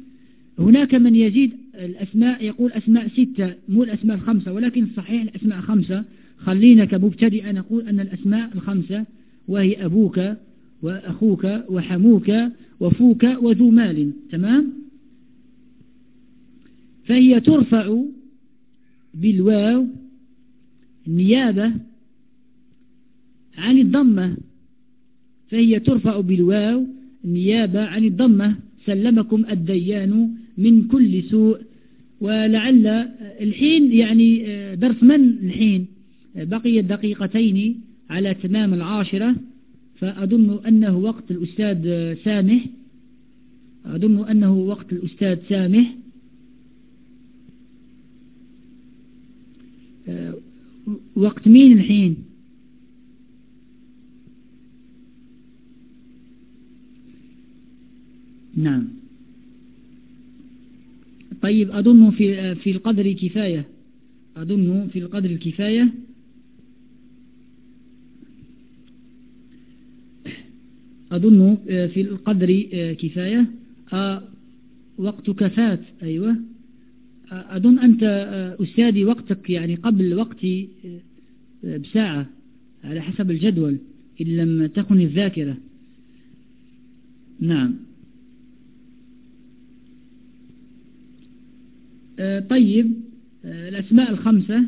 S1: هناك من يزيد الأسماء يقول أسماء ستة مو الأسماء الخمسة ولكن صحيح الأسماء خمسة. خلينا كمبتدئ نقول أن الأسماء الخمسة وهي أبوك وأخوك وحموك وفوك وذو مال. تمام؟ فهي ترفع بالواو نيابة عن الضمة. فهي ترفع بالواو نيابة عن الضمة. سلمكم الديان من كل سوء ولعل الحين يعني درس من الحين؟ بقي دقيقتين على تمام العاشرة فأظن أنه وقت الأستاذ سامح. أظن أنه وقت الأستاذ سامح. وقت مين الحين؟ نعم. طيب أظن في في القدر كفاية. أظن في القدر الكفاية. أظن في القدر كفاية. وقت كفات أيوة. أظن أنت أستاذي وقتك يعني قبل وقتي بساعة على حسب الجدول إن لم تكن الذاكرة. نعم. طيب الأسماء الخمسة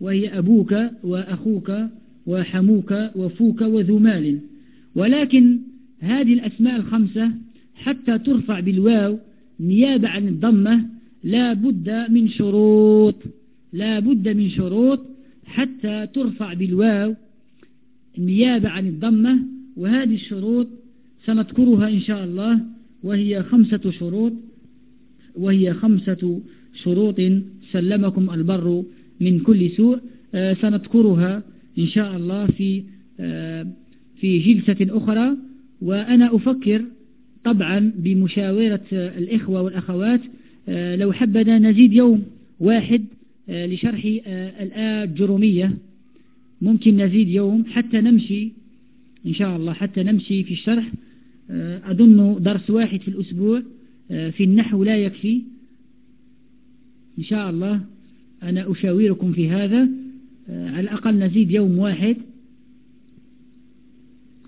S1: وهي أبوك وأخوك وحموك وفوك وذو مال. ولكن هذه الأسماء الخمسة حتى ترفع بالواو نيابة عن الضمة لا بد من شروط لا بد من شروط حتى ترفع بالواو نيابة عن الضمة. وهذه الشروط سنذكرها إن شاء الله وهي خمسة شروط وهي خمسة شروط سلمكم البر من كل سوء آه سنذكرها إن شاء الله في آه في جلسة أخرى. وأنا أفكر طبعا بمشاورة الإخوة والأخوات آه لو حبنا نزيد يوم واحد لشرح الآية الجرومية ممكن نزيد يوم حتى نمشي إن شاء الله حتى نمشي في الشرح. أظن درس واحد في الأسبوع في النحو لا يكفي. إن شاء الله أنا أشاوركم في هذا على الأقل نزيد يوم واحد.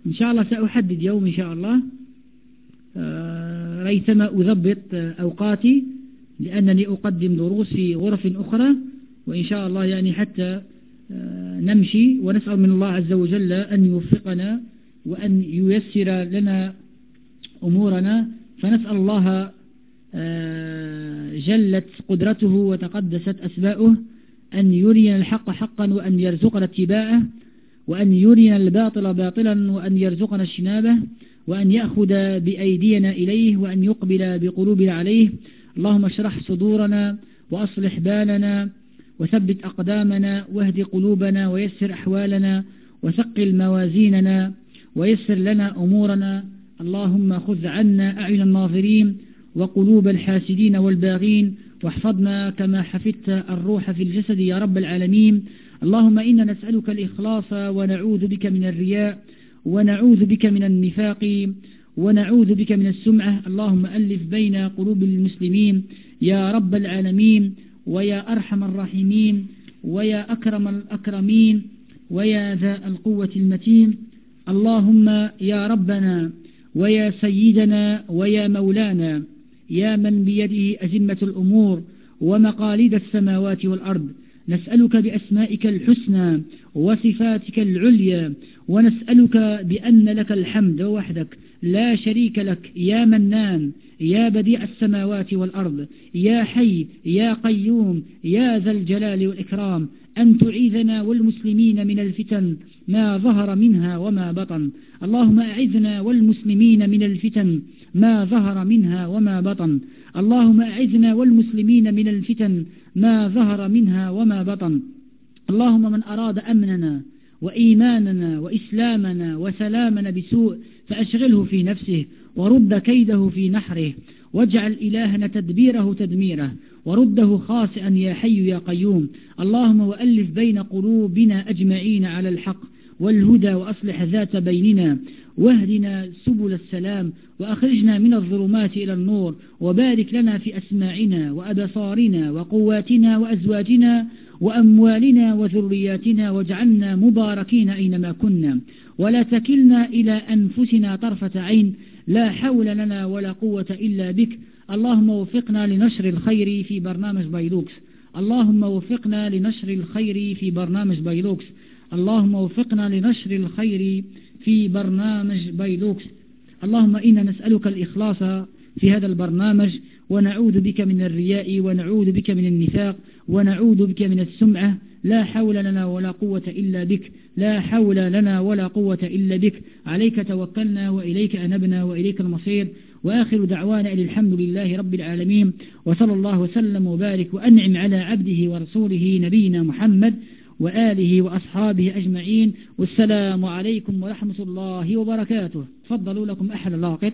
S1: إن شاء الله سأحدد يوم إن شاء الله. ريثما أضبط أوقاتي لأنني أقدم دروس في غرف أخرى وإن شاء الله يعني حتى نمشي. ونسأل من الله عز وجل أن يوفقنا وأن ييسر لنا أمورنا. فنسأل الله جلت قدرته وتقدست أسماؤه أن يرينا الحق حقا وأن يرزقنا اتباعه وأن يرينا الباطل باطلا وأن يرزقنا اجتنابه وأن يأخذ بأيدينا إليه وأن يقبل بقلوبنا عليه. اللهم اشرح صدورنا وأصلح بالنا وثبت أقدامنا واهد قلوبنا ويسر أحوالنا وثقل موازيننا ويسر لنا أمورنا. اللهم خذ عنا أعين الناظرين. وقلوب الحاسدين والباغين واحفظنا كما حفظت الروح في الجسد يا رب العالمين. اللهم إنا نسألك الإخلاص ونعوذ بك من الرياء ونعوذ بك من النفاق ونعوذ بك من السمعة. اللهم ألف بين قلوب المسلمين يا رب العالمين ويا أرحم الراحمين ويا أكرم الأكرمين ويا ذا القوة المتين. اللهم يا ربنا ويا سيدنا ويا مولانا يا من بيده أزمة الأمور ومقاليد السماوات والأرض نسألك بأسمائك الحسنى وصفاتك العليا ونسألك بأن لك الحمد وحدك لا شريك لك يا منان يا بديع السماوات والأرض يا حي يا قيوم يا ذا الجلال والإكرام أن تعيذنا والمسلمين من الفتن ما ظهر منها وما بطن. اللهم أعذنا والمسلمين من الفتن ما ظهر منها وما بطن. اللهم أعذنا والمسلمين من الفتن ما ظهر منها وما بطن. اللهم من أراد أمننا وإيماننا وإسلامنا وسلامنا بسوء فأشغله في نفسه ورد كيده في نحره. واجعل إلهنا تدبيره تدميره. ورده خاسئا يا حي يا قيوم. اللهم وألف بين قلوبنا أجمعين على الحق والهدى وأصلح ذات بيننا. واهدنا سبل السلام وأخرجنا من الظلمات إلى النور وبارك لنا في أسماعنا وأبصارنا وقواتنا وأزواجنا وأموالنا وذرياتنا واجعلنا مباركين أينما كنا. ولا تكلنا إلى أنفسنا طرفة عين. لا حول لنا ولا قوة إلا بك. اللهم وفقنا لنشر الخير في برنامج Beyluxe اللهم وفقنا لنشر الخير في برنامج Beyluxe اللهم وفقنا لنشر الخير في برنامج Beyluxe اللهم إنا نسألك الإخلاص في هذا البرنامج ونعوذ بك من الرياء ونعوذ بك من النفاق ونعوذ بك من السمعة. لا حول لنا ولا قوة إلا بك. لا حول لنا ولا قوة إلا بك. عليك توكلنا وإليك أنبنا وإليك المصير. وآخر دعوانا إلى الحمد لله رب العالمين. وصلى الله وسلم وبارك وأنعم على عبده ورسوله نبينا محمد وآله وأصحابه أجمعين والسلام عليكم ورحمة الله وبركاته. تفضلوا لكم أحد اللاقط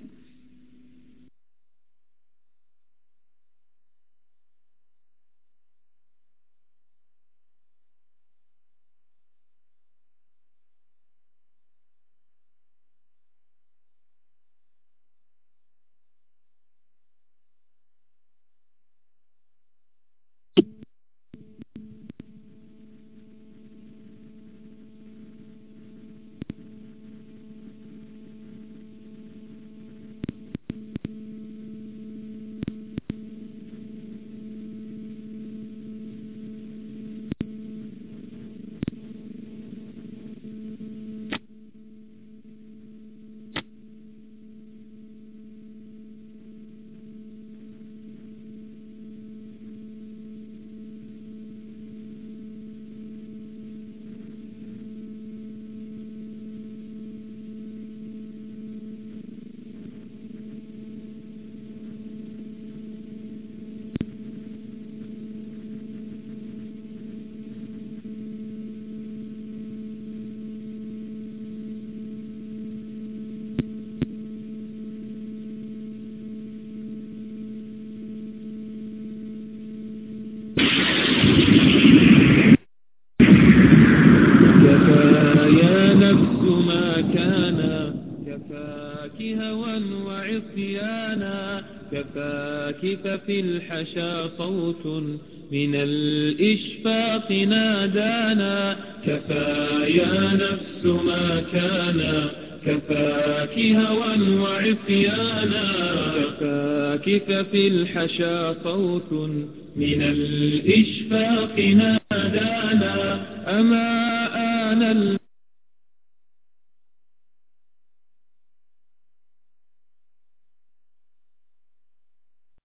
S3: في الحشا صوت من الإشفاق نادانا كفى يا نفس ما كان كفاك هوى وعصيانا كفاك ففي الحشا صوت من الإشفاق نادانا